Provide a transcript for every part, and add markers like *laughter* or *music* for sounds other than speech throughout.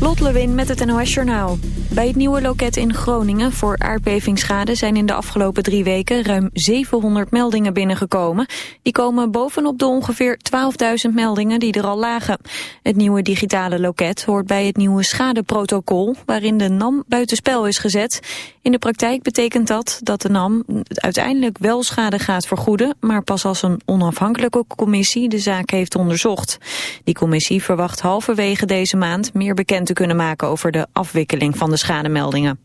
Lot Lewin met het NOS Journaal. Bij het nieuwe loket in Groningen voor aardbevingsschade zijn in de afgelopen drie weken ruim 700 meldingen binnengekomen. Die komen bovenop de ongeveer 12.000 meldingen die er al lagen. Het nieuwe digitale loket hoort bij het nieuwe schadeprotocol waarin de NAM buitenspel is gezet. In de praktijk betekent dat dat de NAM uiteindelijk wel schade gaat vergoeden, maar pas als een onafhankelijke commissie de zaak heeft onderzocht. Die commissie verwacht halverwege deze maand meer bekend te kunnen maken over de afwikkeling van de schademeldingen.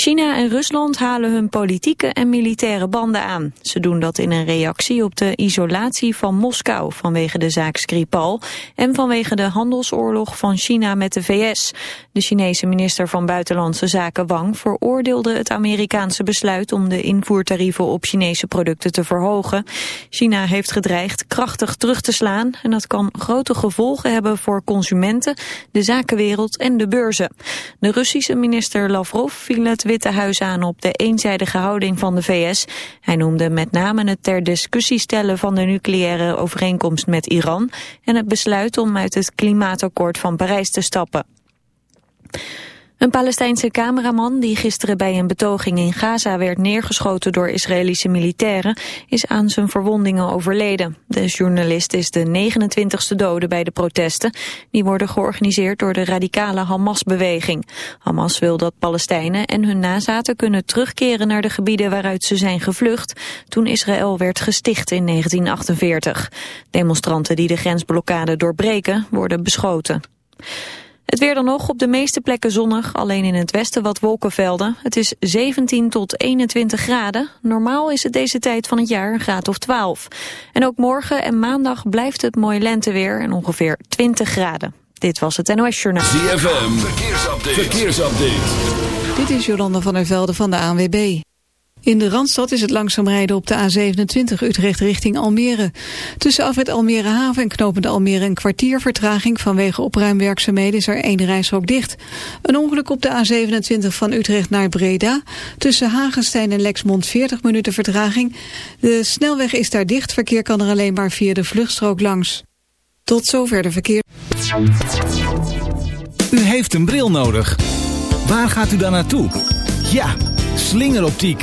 China en Rusland halen hun politieke en militaire banden aan. Ze doen dat in een reactie op de isolatie van Moskou vanwege de zaak Skripal en vanwege de handelsoorlog van China met de VS. De Chinese minister van Buitenlandse Zaken Wang veroordeelde het Amerikaanse besluit om de invoertarieven op Chinese producten te verhogen. China heeft gedreigd krachtig terug te slaan en dat kan grote gevolgen hebben voor consumenten, de zakenwereld en de beurzen. De Russische minister Lavrov viel het Witte Huis aan op de eenzijdige houding van de VS. Hij noemde met name het ter discussie stellen van de nucleaire overeenkomst met Iran en het besluit om uit het klimaatakkoord van Parijs te stappen. Een Palestijnse cameraman die gisteren bij een betoging in Gaza werd neergeschoten door Israëlische militairen is aan zijn verwondingen overleden. De journalist is de 29ste dode bij de protesten. Die worden georganiseerd door de radicale Hamas-beweging. Hamas wil dat Palestijnen en hun nazaten kunnen terugkeren naar de gebieden waaruit ze zijn gevlucht toen Israël werd gesticht in 1948. Demonstranten die de grensblokkade doorbreken worden beschoten. Het weer dan nog op de meeste plekken zonnig, alleen in het westen wat wolkenvelden. Het is 17 tot 21 graden. Normaal is het deze tijd van het jaar een graad of 12. En ook morgen en maandag blijft het mooi lenteweer en ongeveer 20 graden. Dit was het NOS Journaal. ZFM, verkeersupdate. verkeersupdate. Dit is Jolanda van der Velde van de ANWB. In de Randstad is het langzaam rijden op de A27 Utrecht richting Almere. Tussen afrit Almere Haven en knopende Almere een kwartier vertraging vanwege opruimwerkzaamheden is er één reishok dicht. Een ongeluk op de A27 van Utrecht naar Breda. Tussen Hagenstein en Lexmond 40 minuten vertraging. De snelweg is daar dicht, verkeer kan er alleen maar via de vluchtstrook langs. Tot zover de verkeer. U heeft een bril nodig. Waar gaat u dan naartoe? Ja, slingeroptiek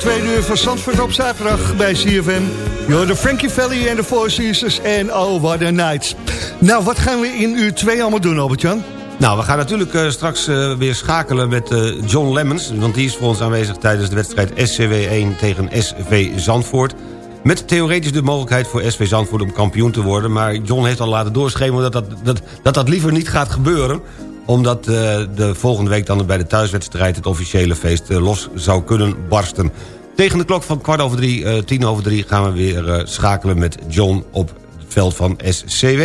Tweede uur van Zandvoort op zaterdag bij CFM. Yo, de Frankie Valley en de Four Seasons en Oh What a Night. Nou, wat gaan we in uur 2 allemaal doen, Albert-Jan? Nou, we gaan natuurlijk uh, straks uh, weer schakelen met uh, John Lemmens... want die is voor ons aanwezig tijdens de wedstrijd SCW 1 tegen SV Zandvoort... Met theoretisch de mogelijkheid voor SV Zandvoort om kampioen te worden... maar John heeft al laten doorschemeren dat dat, dat, dat, dat liever niet gaat gebeuren omdat uh, de volgende week dan bij de thuiswedstrijd... het officiële feest uh, los zou kunnen barsten. Tegen de klok van kwart over drie, uh, tien over drie... gaan we weer schakelen met John op het veld van SCW.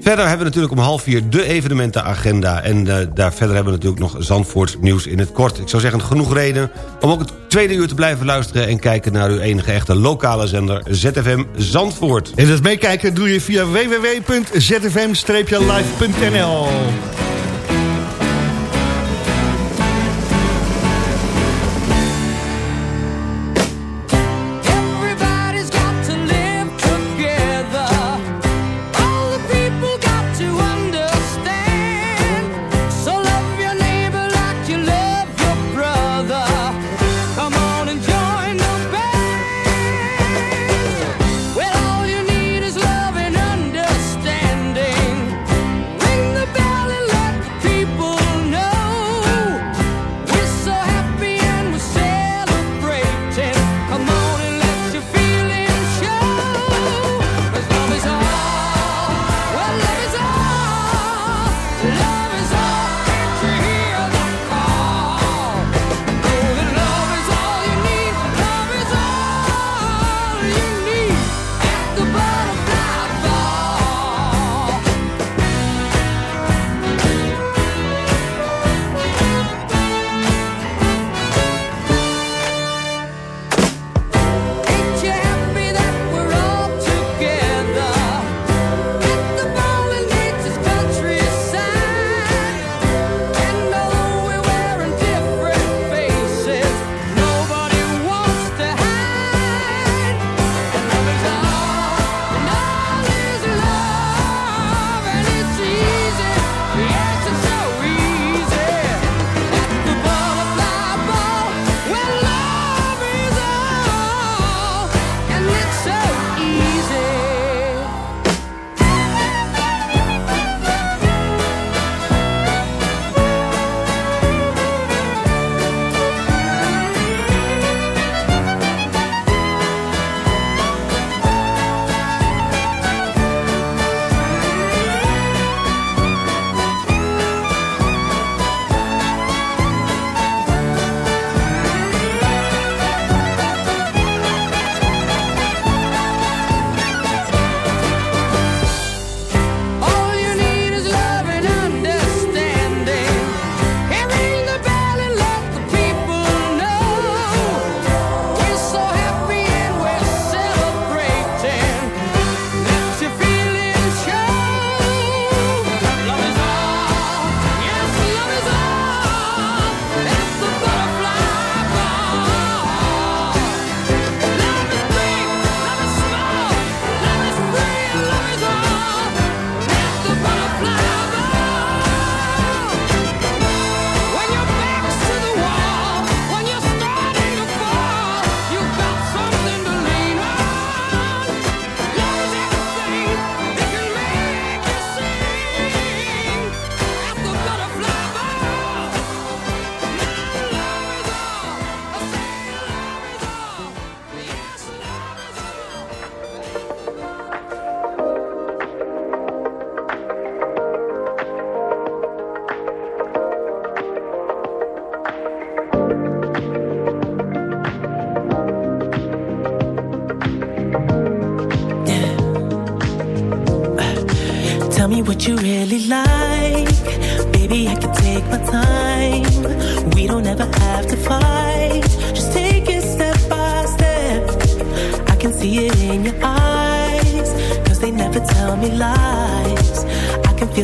Verder hebben we natuurlijk om half vier de evenementenagenda. En daar verder hebben we natuurlijk nog Zandvoorts nieuws in het kort. Ik zou zeggen, genoeg reden om ook het tweede uur te blijven luisteren... en kijken naar uw enige echte lokale zender ZFM Zandvoort. En dat meekijken doe je via www.zfm-live.nl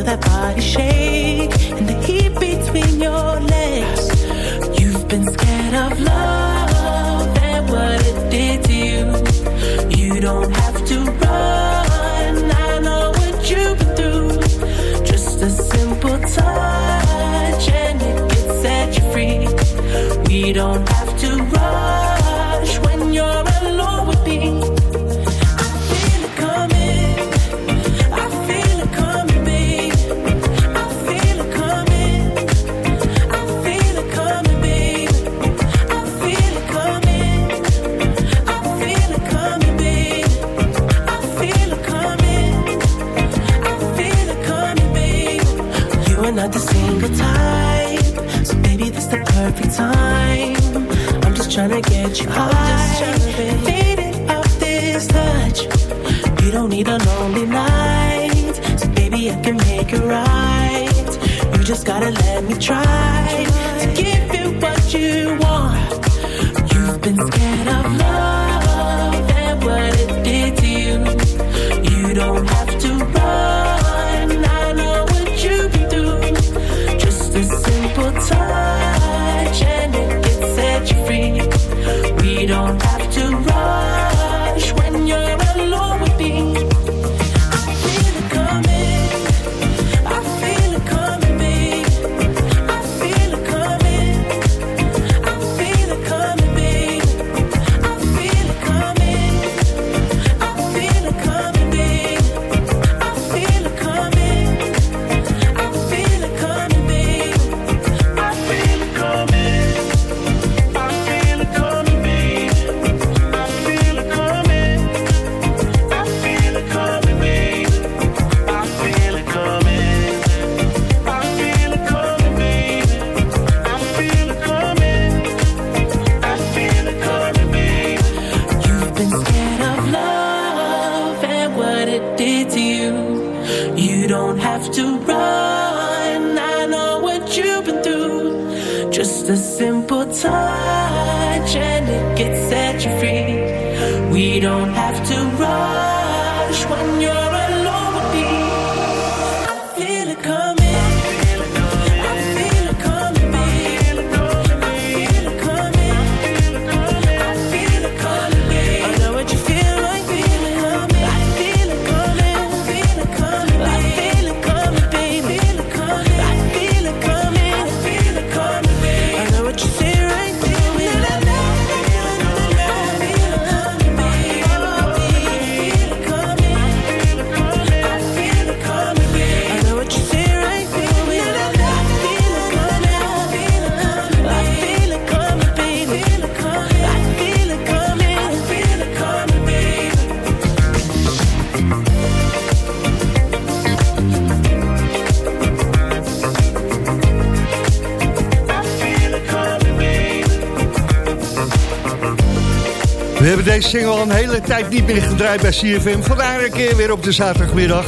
that body shake. You high. Faded off this touch. You don't need a lonely night. So baby, I can make it right. You just gotta let me try to give you what you want. Hebben deze single al een hele tijd niet meer gedraaid bij CFM. Vandaar een keer weer op de zaterdagmiddag.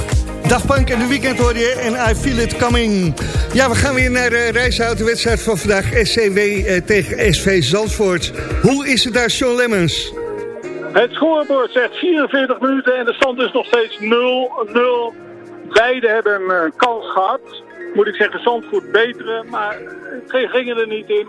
Daft Punk en de weekend hoor je en I feel it coming. Ja, we gaan weer naar de Rijshout, de wedstrijd van vandaag. SCW eh, tegen SV Zandvoort. Hoe is het daar, Sean Lemmens? Het scorebord zegt 44 minuten en de stand is nog steeds 0-0. Beide hebben een eh, kans gehad. Moet ik zeggen, Zandvoort betere, maar het gingen er niet in.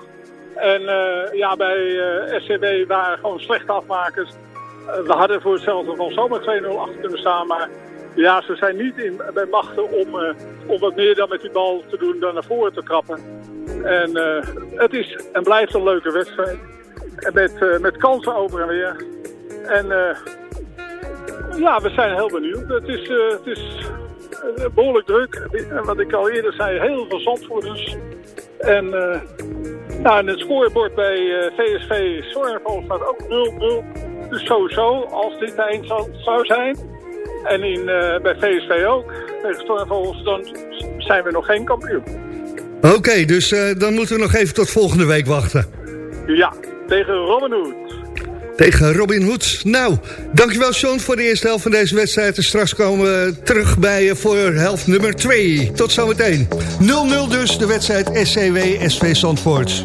En eh, ja, bij eh SCB waren gewoon slechte afmakers. Eh, we hadden voor hetzelfde geval zomaar 2-0 achter kunnen staan, maar ja, ze zijn niet in, bij machten om, om wat meer dan met die bal te doen dan naar voren te trappen. En het is en blijft een leuke wedstrijd. Met, met kansen over en weer. En ja, we zijn heel benieuwd. Het is, het is behoorlijk druk. En wat ik al eerder zei, heel veel zandvoerders. En, eh nou, en het scorebord bij eh, VSV Zornval staat ook 0-0. Dus sowieso, als dit eind zou, zou zijn. En in, eh, bij VSV ook, tegen Stormvogels, dan zijn we nog geen kampioen. Oké, dus eh, dan moeten we nog even tot volgende week wachten. Ja, tegen Robin Hood. Tegen Robin Hood. Nou, dankjewel Sean voor de eerste helft van deze wedstrijd. En straks komen we terug bij je voor helft nummer 2. Tot zometeen. 0-0 dus, de wedstrijd SCW SV Zandvoort.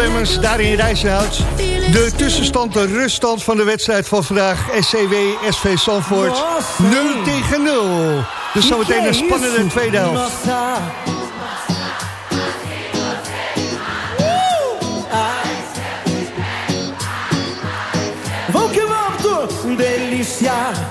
Lemmers daar in Rijzenhout. De tussenstand, de ruststand van de wedstrijd van vandaag. SCW, SV Zandvoort, 0 tegen 0. Dus zometeen een spannende tweede helft. Delícia.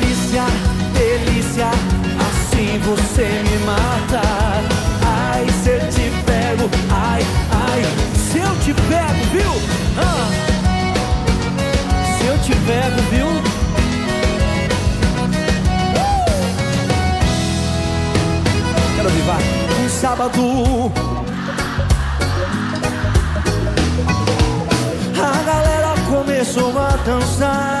delícia, assim você me mata Ai, se eu te pego, ai, ai, se eu te pego, viu? Ah. Se eu te pego, viu? Quero vivar um sábado A galera começou a dançar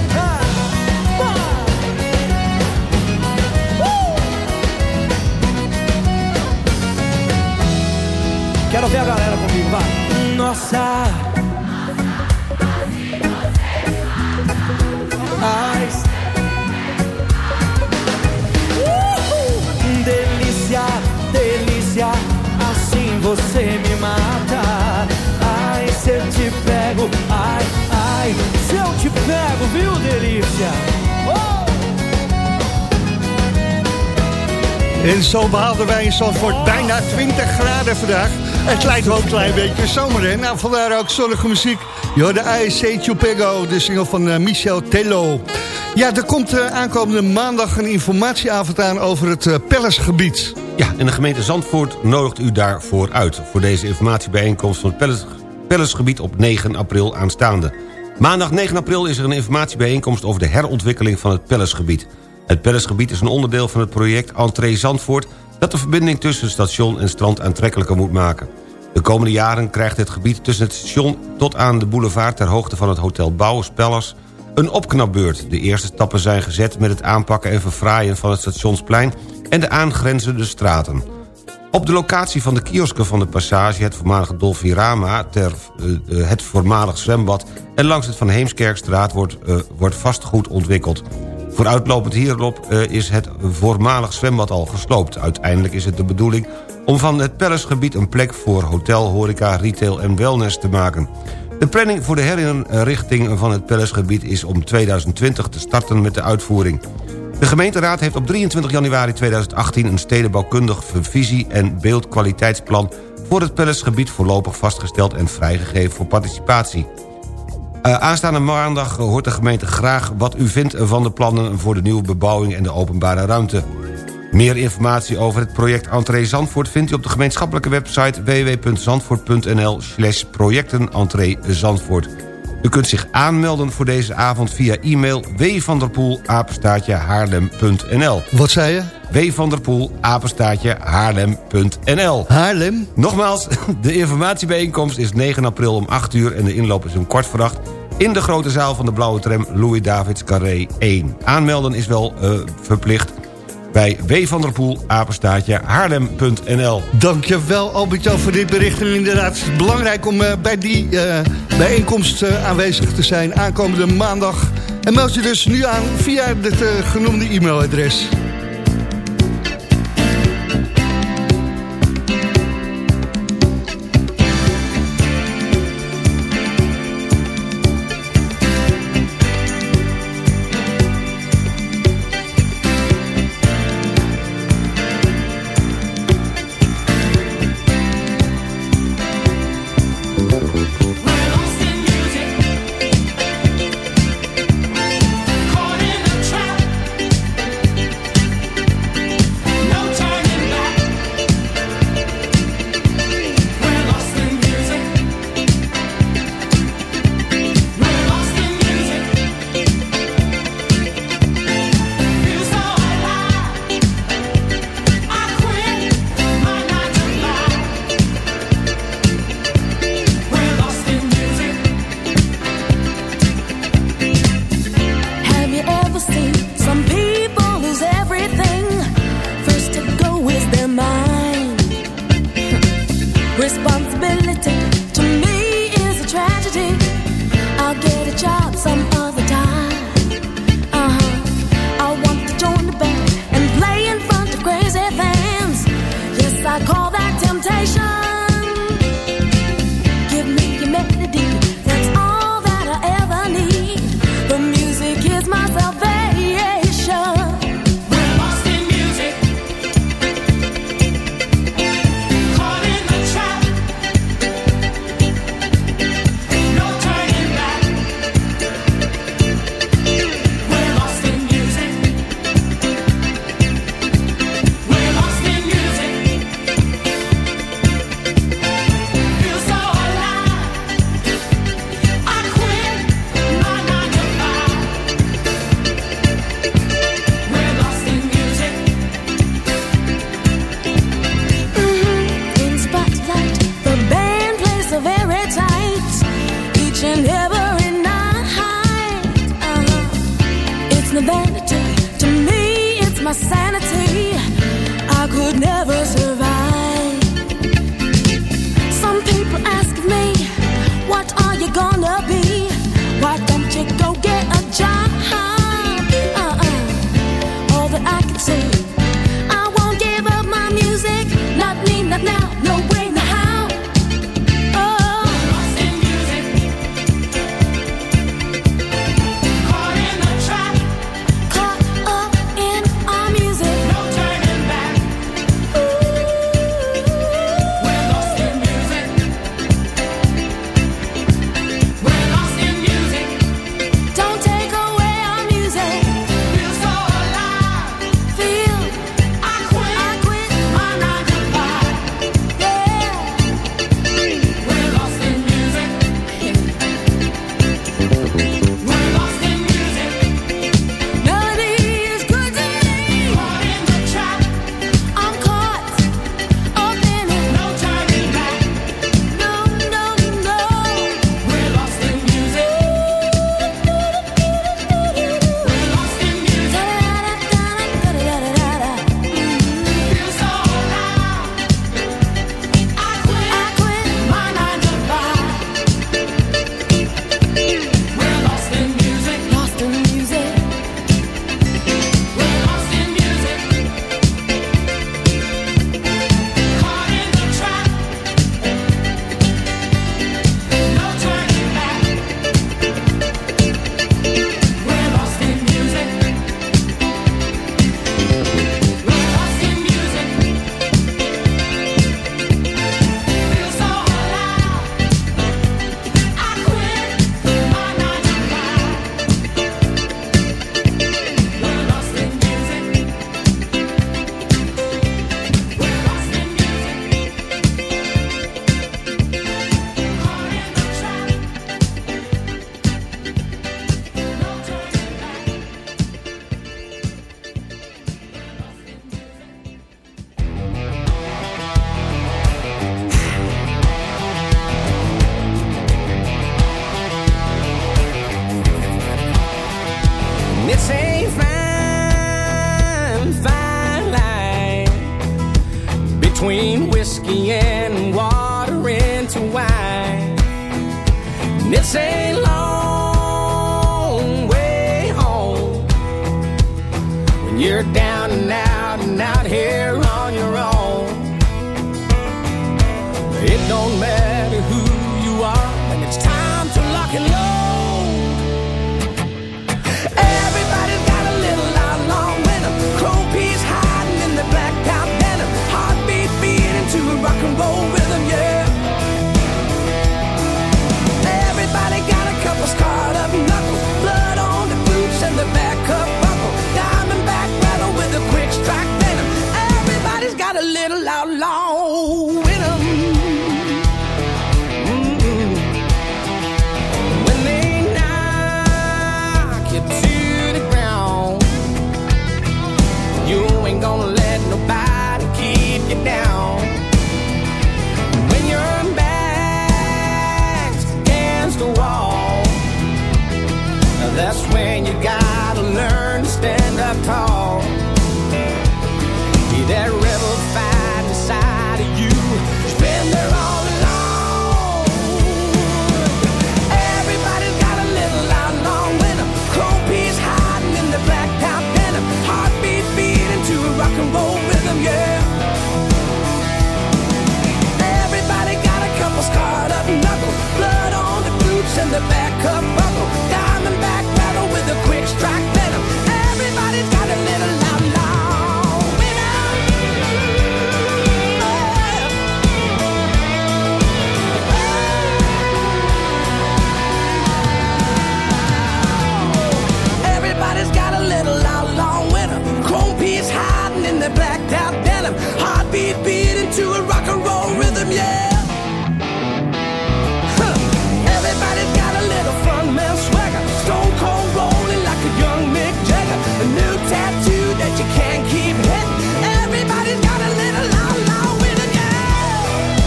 Quero ver a galera comigo, vai. Nossa. Ai. Uhul. Delícia, delícia, assim você me mata. Ai, se eu te pego, ai, ai, se eu te pego, viu, delícia? Oh! En zo behaalden wij in Zandvoort bijna 20 graden vandaag. Het lijkt wel een klein beetje zomer? Nou, vandaar ook zonnige muziek. Je hoorde I Chupego, de single van eh, Michel Tello. Ja, er komt eh, aankomende maandag een informatieavond aan over het uh, Pellesgebied. Ja, en de gemeente Zandvoort nodigt u daarvoor uit... voor deze informatiebijeenkomst van het Pelles- Pellesgebied op 9 april aanstaande. Maandag 9 april is er een informatiebijeenkomst... over de herontwikkeling van het Pellesgebied. Het Pellesgebied is een onderdeel van het project Entree Zandvoort... dat de verbinding tussen station en strand aantrekkelijker moet maken. De komende jaren krijgt het gebied tussen het station... tot aan de boulevard ter hoogte van het Hotel Bouwers Palace... een opknapbeurt. De eerste stappen zijn gezet met het aanpakken en verfraaien van het stationsplein... en de aangrenzende straten. Op de locatie van de kiosken van de passage... het voormalige Dolfirama, ter, eh, eh, het voormalig zwembad... en langs het Van Heemskerkstraat wordt, eh, wordt vastgoed ontwikkeld. Vooruitlopend hierop eh, is het voormalig zwembad al gesloopt. Uiteindelijk is het de bedoeling om van het Palacegebied... een plek voor hotel, horeca, retail en wellness te maken. De planning voor de herinrichting van het Palacegebied is om 2020 te starten met de uitvoering. De gemeenteraad heeft op 23 januari 2018 een stedenbouwkundig visie- en beeldkwaliteitsplan voor het Palacegebied voorlopig vastgesteld en vrijgegeven voor participatie. Uh, aanstaande maandag hoort de gemeente graag wat u vindt van de plannen voor de nieuwe bebouwing en de openbare ruimte. Meer informatie over het project Entree Zandvoort vindt u op de gemeenschappelijke website www.zandvoort.nl slash Zandvoort. U kunt zich aanmelden voor deze avond via e-mail wvanderpoel haarlem.nl Wat zei je? W. van der Poel, apenstaatje, haarlem.nl. Haarlem? Nogmaals, *laughs* de informatiebijeenkomst is 9 april om 8 uur... en de inloop is om kwart voor acht in de grote zaal van de blauwe tram Louis Davids Carré 1. Aanmelden is wel uh, verplicht bij W. van der Poel, apenstaatje, haarlem.nl. Dankjewel Albert-Jan voor dit bericht. En inderdaad, het is belangrijk om uh, bij die uh, bijeenkomst aanwezig te zijn aankomende maandag. En meld je dus nu aan via het genoemde e-mailadres.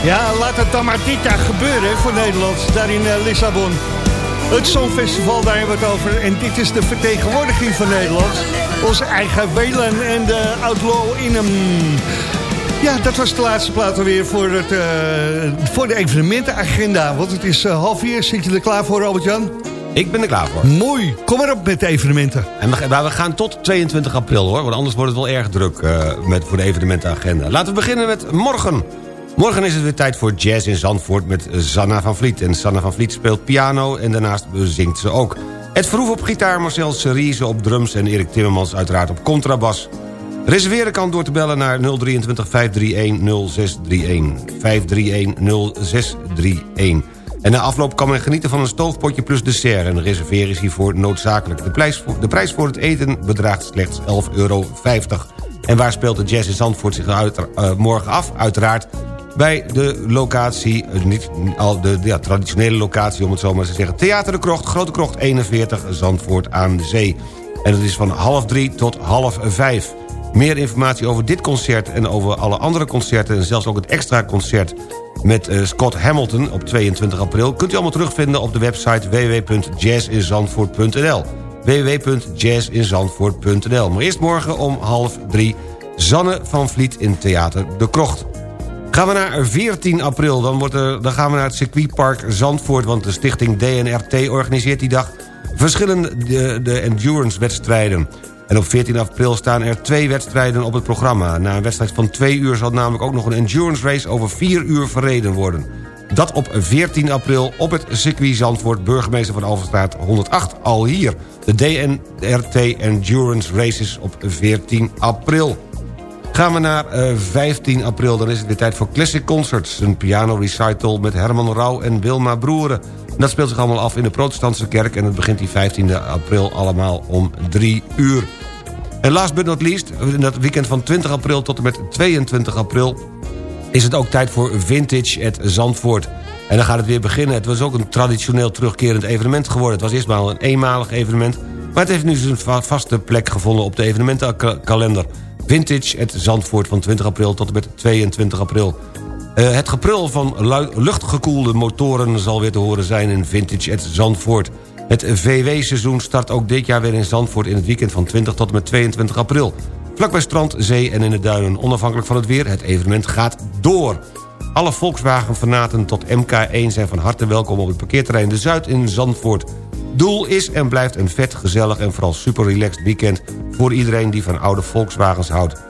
Ja, laat het dan maar dit jaar gebeuren voor Nederland, daar in eh, Lissabon. Het Songfestival, daar hebben we het over. En dit is de vertegenwoordiging van Nederland. Onze eigen Welen en de Outlaw in hem. Ja, dat was de laatste plaat alweer voor, het, eh, voor de evenementenagenda. Want het is eh, half vier. Zit je er klaar voor, Albert-Jan? Ik ben er klaar voor. Mooi. Kom maar op met de evenementen. En we, maar we gaan tot 22 april hoor, want anders wordt het wel erg druk met, voor de evenementenagenda. Laten we beginnen met morgen. Morgen is het weer tijd voor jazz in Zandvoort met Sanna van Vliet. En Sanna van Vliet speelt piano en daarnaast zingt ze ook. Ed Verhoef op gitaar, Marcel Cerise op drums... en Erik Timmermans uiteraard op contrabas. Reserveren kan door te bellen naar 023 531 0631. 531 0631. En na afloop kan men genieten van een stoofpotje plus dessert... en reserveren is hiervoor noodzakelijk. De prijs voor, de prijs voor het eten bedraagt slechts 11,50 euro. En waar speelt de jazz in Zandvoort zich uit, uh, morgen af? Uiteraard bij de locatie, uh, niet al de ja, traditionele locatie om het zo maar te zeggen... Theater de Krocht, Grote Krocht 41, Zandvoort aan de Zee. En dat is van half drie tot half vijf. Meer informatie over dit concert en over alle andere concerten... en zelfs ook het extra concert met uh, Scott Hamilton op 22 april... kunt u allemaal terugvinden op de website www.jazzinzandvoort.nl www.jazzinzandvoort.nl Maar eerst morgen om half drie... Zanne van Vliet in Theater De Krocht. Gaan we naar 14 april, dan, wordt er, dan gaan we naar het circuitpark Zandvoort... want de stichting DNRT organiseert die dag verschillende de, de endurance-wedstrijden. En op 14 april staan er twee wedstrijden op het programma. Na een wedstrijd van twee uur zal namelijk ook nog een endurance race... over vier uur verreden worden. Dat op 14 april op het circuit Zandvoort... burgemeester van Alverstraat 108 al hier. De DNRT Endurance Races op 14 april. Gaan we naar uh, 15 april, dan is het weer tijd voor Classic Concerts. Een piano recital met Herman Rauw en Wilma Broeren. Dat speelt zich allemaal af in de protestantse kerk... en het begint die 15 april allemaal om 3 uur. En last but not least, in dat weekend van 20 april tot en met 22 april... is het ook tijd voor Vintage at Zandvoort. En dan gaat het weer beginnen. Het was ook een traditioneel terugkerend evenement geworden. Het was eerst maar een eenmalig evenement... maar het heeft nu zijn vaste plek gevonden op de evenementenkalender. Vintage at Zandvoort van 20 april tot en met 22 april. Uh, het geprul van luchtgekoelde motoren zal weer te horen zijn in Vintage at Zandvoort. Het VW-seizoen start ook dit jaar weer in Zandvoort in het weekend van 20 tot en met 22 april. Vlakbij strand, zee en in de duinen. Onafhankelijk van het weer, het evenement gaat door. Alle Volkswagen-fanaten tot MK1 zijn van harte welkom op het parkeerterrein De Zuid in Zandvoort. Doel is en blijft een vet, gezellig en vooral super relaxed weekend... voor iedereen die van oude Volkswagens houdt.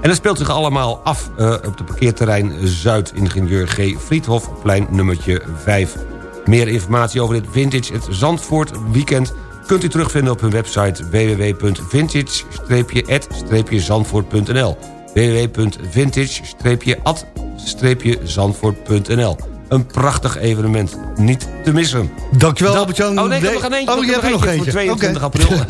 En dat speelt zich allemaal af uh, op het parkeerterrein Zuid... ingenieur G. Friedhofplein nummertje 5. Meer informatie over dit Vintage het Zandvoort weekend... kunt u terugvinden op hun website www.vintage-at-zandvoort.nl www.vintage-at-zandvoort.nl Een prachtig evenement, niet te missen. Dankjewel Albert-Jan. Oh nee, ik heb nog eentje. Oh, je hebt er nog eentje. Voor 22 april. *laughs*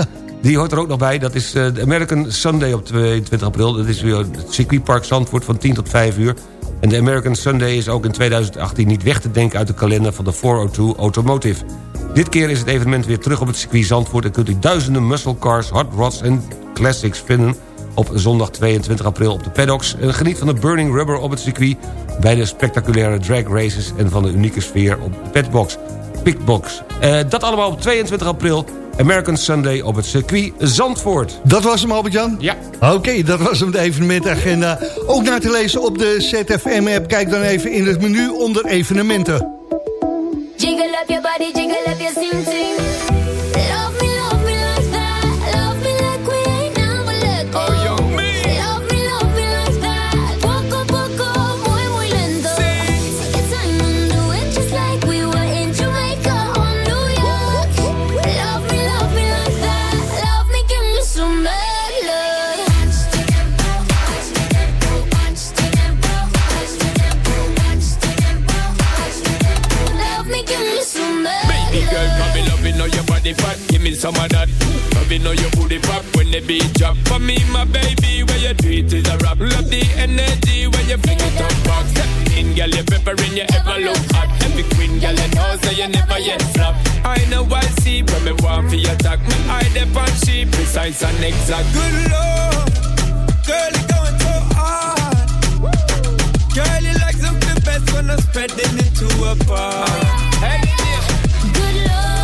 Die hoort er ook nog bij. Dat is uh, de American Sunday op 22 april. Dat is weer het circuitpark Zandvoort van 10 tot 5 uur. En de American Sunday is ook in 2018 niet weg te denken... uit de kalender van de 402 Automotive. Dit keer is het evenement weer terug op het circuit Zandvoort... en kunt u duizenden muscle cars, hot rods en classics vinden... op zondag 22 april op de paddocks. En geniet van de Burning Rubber op het circuit... bij de spectaculaire drag races... en van de unieke sfeer op de padbox. Pickbox. Uh, dat allemaal op 22 april... American Sunday op het circuit Zandvoort. Dat was hem, Albert-Jan? Ja. Oké, dat was hem, de evenementagenda. Ook naar te lezen op de ZFM-app. Kijk dan even in het menu onder evenementen. Jiggle up your body, jiggle up your sing sing. Precise and exact. Good lord, girl, you're going so hard. Girl, you like something best when I'm spreading it to a bar. Hey, yeah. Good Lord,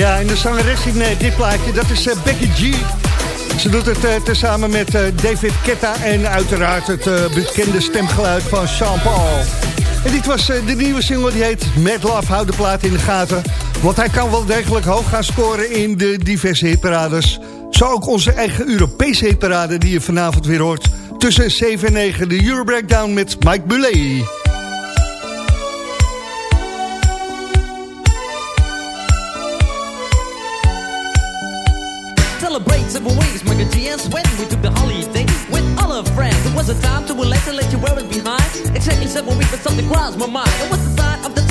Ja, en de zangeres in dit plaatje, dat is eh, Becky G. Ze doet het eh, tezamen met eh, David Ketta en uiteraard het bekende stemgeluid van Sean Paul. En dit was de nieuwe single, die heet Mad Love, hou de plaat in de gaten. Want hij kan wel degelijk hoog gaan scoren in de diverse hitparades. Zo ook onze eigen Europese hitparade die je vanavond weer hoort. Tussen 7 en 9, de Euro Breakdown met Mike Bulley. GS when we took the holiday with all our friends. It was a time to relax and let you wear it behind. Exactly seven weeks, but something crossed my mind. It was the sign of the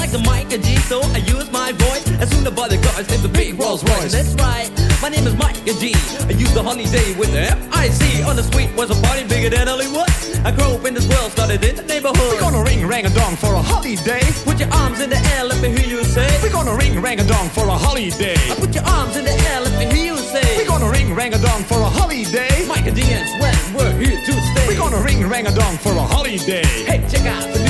like the Mike and G, so I use my voice. As soon as the cars in the big Rolls Royce. That's right, my name is Mike and G. I use the holiday with the F-I-C. On the street was a party bigger than Hollywood. I grew up in this world, started in the neighborhood. We're gonna ring rang a dong for a holiday. Put your arms in the air, let me hear you say. We're gonna ring rang a dong for a holiday. Put your arms in the air, let me hear you say. We're gonna ring rang a dong for a holiday. Mike and G and Sweat, we're here to stay. We're gonna ring rang a dong for a holiday. Hey, check out the new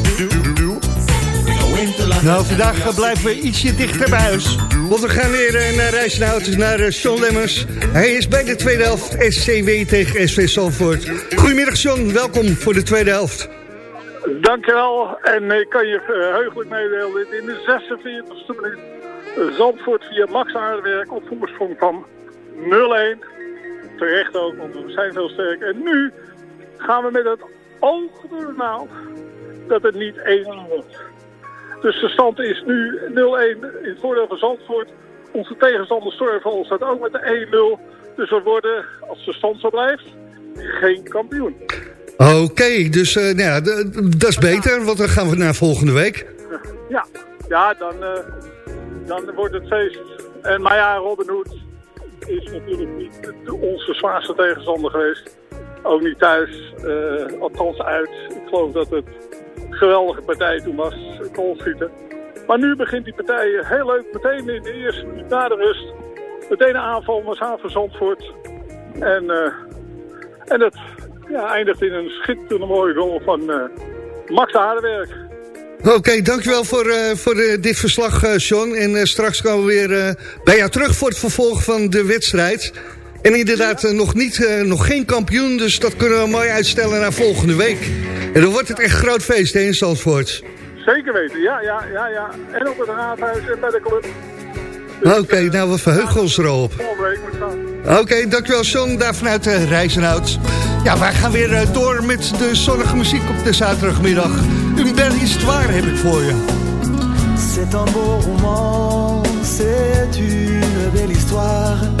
Nou, and vandaag York blijven we ietsje dichter bij huis. Want we gaan weer eh, naar Rijssenhout, naar eh, Sean Lemmers. Hij is bij de tweede helft SCW tegen SV Zandvoort. Goedemiddag Sean, welkom voor de tweede helft. Dankjewel. En ik kan je eh, heugelijk meedelen in de 46e minuut eh, Zandvoort via Max Aardewerk op voorsprong van 0-1. Terecht ook, want we zijn veel sterk. En nu gaan we met het oog door de naald dat het niet 1-0 wordt. Dus de stand is nu 0-1 in het voordeel van Zandvoort. Onze tegenstander Storval staat ook met de 1-0. Dus we worden, als de stand zo blijft, geen kampioen. Oké, dus eh, nou ja, dat is beter, want dan gaan we naar volgende week. Ja, ja dan, eh, dan wordt het feest. En, maar ja, Robin Hood is natuurlijk niet onze zwaarste tegenstander geweest. Ook niet thuis, eh, althans uit. Ik geloof dat het geweldige partij toen was, koolschieten. Maar nu begint die partij eh, heel leuk, meteen in de eerste minuut na de rust. Meteen een aanval was aan voor Zandvoort. En, eh, en het ja, eindigt in een schitterende mooie goal van eh, Max de Hardenberg. Oké, dankjewel voor, voor dit verslag, Sean. En straks komen we weer bij jou terug voor het vervolg van de wedstrijd. En inderdaad, eh, nog, niet, eh, nog geen kampioen, dus dat kunnen we mooi uitstellen naar volgende week. En dan wordt het echt groot feest hè, in Zandvoort. Zeker weten, ja, ja, ja, ja. En op het raadhuis en bij de club. Oké, nou we verheugen ons erop. Volgende week moet gaan. Oké, dankjewel John, daar vanuit uh, Rijzenhout. Ja, wij gaan weer eh, door met de zonnige muziek op de zaterdagmiddag. Een belle histoire heb ik voor je. C'est un beau roman, c'est une belle histoire.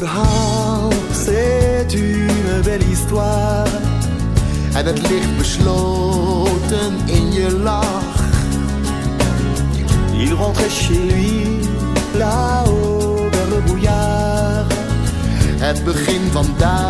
Verhaal, c'est une belle histoire. En het ligt besloten in je lach. Il rentrait chez lui, là-haut vers le brouillard. Het begin van duizend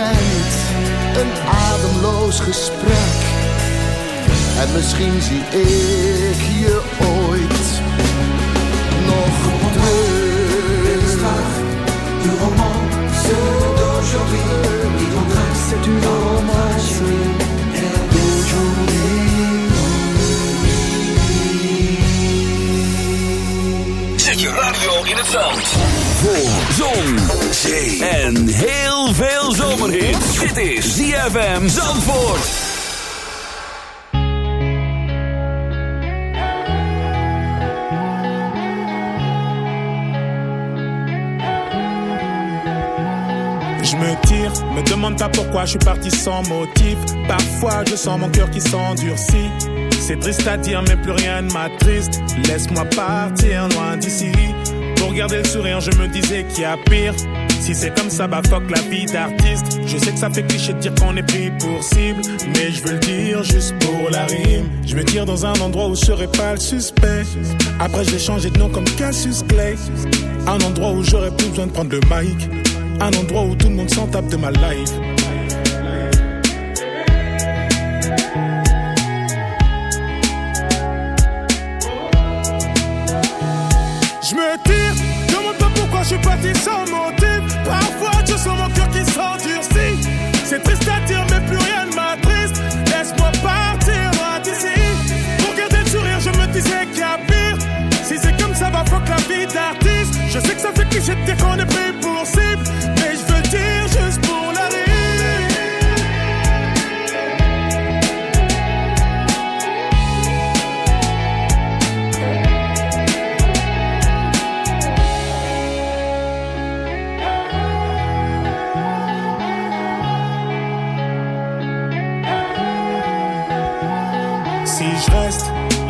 moment, een ademloos gesprek. En misschien zie ik je ooit nog terug. Du roman, ceux d'aujourd'hui. Il rentrait, C'est une romance Zet je radio in het zand. Voor zon, zee en heel veel ZFM Zandvoort. Je me tire, me demande pas pourquoi je suis parti sans motif. Parfois je sens mon cœur qui s'endurcit. C'est triste à dire, mais plus rien ne m'attriste. Laisse-moi partir loin d'ici. Pour garder le sourire, je me disais qu'il y a pire. Si c'est comme ça, bah fuck la vie d'artiste. Je sais que ça fait cliché de dire qu'on est pris pour cible, mais je veux le dire juste pour la rime. Je me tire dans un endroit où je serai pas le suspect. Après, je vais changer de nom comme Cassius Clay. Un endroit où j'aurais plus besoin de prendre le mic. Un endroit où tout le monde s'en tape de ma life. Je me tire, demande pas pourquoi je suis parti sans motif. C'est triste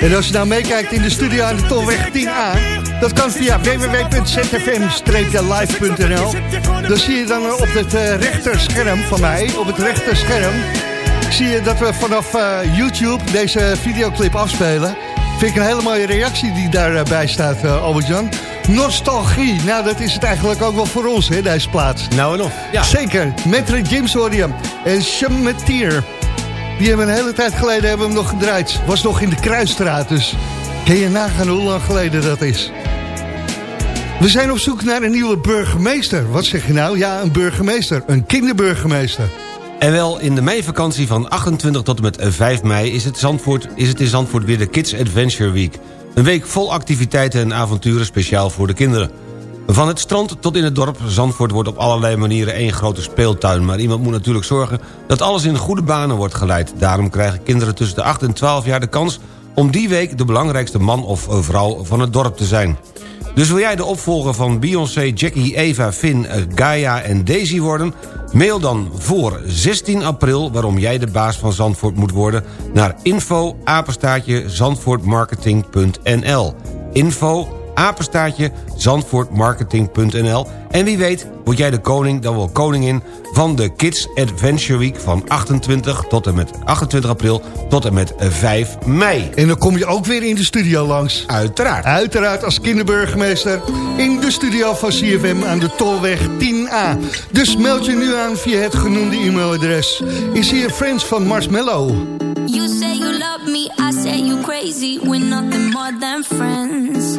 En als je nou meekijkt in de studio aan de Tolweg 10A... dat kan via www.zfm-live.nl. Dan zie je dan op het eh, rechterscherm van mij, op het rechterscherm... zie je dat we vanaf eh, YouTube deze videoclip afspelen. Vind ik een hele mooie reactie die daarbij staat, eh, Albert-Jan. Nostalgie, nou dat is het eigenlijk ook wel voor ons, hè, deze plaats. Nou en of, ja. Zeker, Metre James Orium en Chametier. Die hebben een hele tijd geleden hebben hem nog gedraaid. Was nog in de Kruisstraat, dus kun je nagaan hoe lang geleden dat is. We zijn op zoek naar een nieuwe burgemeester. Wat zeg je nou? Ja, een burgemeester. Een kinderburgemeester. En wel in de meivakantie van 28 tot en met 5 mei... is het, Zandvoort, is het in Zandvoort weer de Kids Adventure Week. Een week vol activiteiten en avonturen speciaal voor de kinderen. Van het strand tot in het dorp, Zandvoort wordt op allerlei manieren één grote speeltuin. Maar iemand moet natuurlijk zorgen dat alles in goede banen wordt geleid. Daarom krijgen kinderen tussen de 8 en 12 jaar de kans... om die week de belangrijkste man of vrouw van het dorp te zijn. Dus wil jij de opvolger van Beyoncé, Jackie, Eva, Finn, eh, Gaia en Daisy worden? Mail dan voor 16 april waarom jij de baas van Zandvoort moet worden... naar info apenstaatje zandvoortmarketing.nl info apenstaatje zandvoortmarketing.nl En wie weet word jij de koning, dan wel koningin... van de Kids Adventure Week van 28, tot en met 28 april tot en met 5 mei. En dan kom je ook weer in de studio langs. Uiteraard. Uiteraard als kinderburgemeester in de studio van CFM aan de Tolweg 10A. Dus meld je nu aan via het genoemde e-mailadres. Is hier Friends van Marshmallow. You say you love me, I say you crazy. We're nothing more than friends.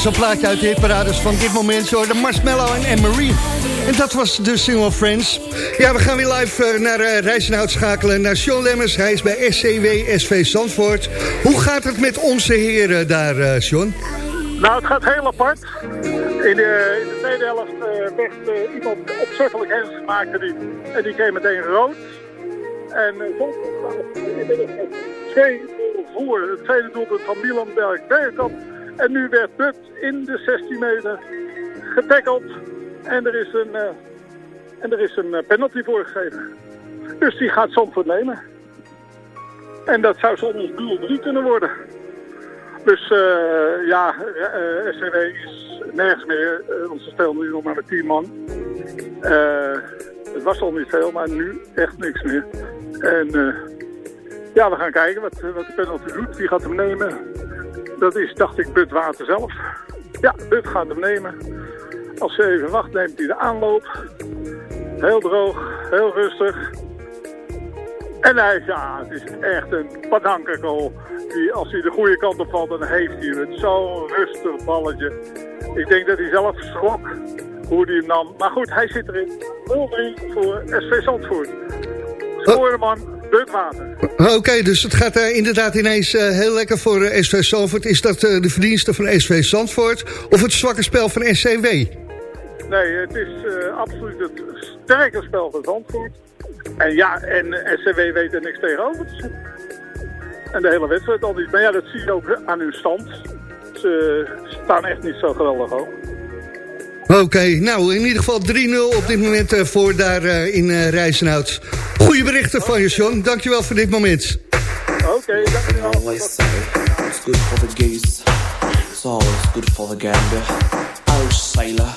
Weer zo'n plaatje uit de hitparades van dit moment. Zo de Marshmallow en Anne-Marie. En dat was de single Friends. Ja, we gaan weer live eh, naar uh, schakelen. Naar Sean Lemmers. Hij is bij SCW SV Zandvoort. Hoe gaat het met onze heren daar, eh Sean? Nou, het gaat heel apart. In de, in de tweede helft werd iemand opzettelijk ernstig maakte die. En die kreeg meteen rood. En uh, twee voor. Het tweede doelpunt van Milan Berg Bergkamp. En nu werd Bud in de 16 meter getackeld. En er is een, eh, en er is een eh, penalty voor gegeven. Dus die gaat Zandvoort nemen. En dat zou soms 0-3 kunnen worden. Dus eh, ja, eh SCW is nergens meer. Eh, want ze spelen nu nog maar met 10 man. Het was al niet veel, maar nu echt niks meer. En ja, we gaan kijken wat, wat de penalty doet. Wie gaat hem nemen? Dat is, dacht ik, Bud Water zelf. Ja, Bud gaat hem nemen. Als ze even wacht, neemt hij de aanloop. Heel droog, heel rustig. En hij, ja, het is echt een padankergoal. Die, als hij de goede kant op valt, dan heeft hij het. Zo'n rustig balletje. Ik denk dat hij zelf schrok hoe hij hem nam. Maar goed, hij zit erin. 0-3 voor SV Zandvoort. Spoorman, Oké, dus het gaat eh, inderdaad ineens eh, heel lekker voor eh, SV Zandvoort. Is dat de verdienste van SV Zandvoort of het zwakke spel van SCW? Nee, het is absoluut het sterke spel van Zandvoort. En ja, en SCW weet er niks tegenover te zetten. En de hele wedstrijd al niet. Maar ja, dat zie je ook aan hun stand. Ze staan echt niet zo geweldig hoog. Oké, nou in ieder geval 3-0 op dit moment eh, voor daar eh, in uh, Rijzenhout. Goeie berichten van je, John. Dankjewel voor dit moment. Oké, dankjewel. always say it's good for the geese. It's always good for the gander. Oh, sailor.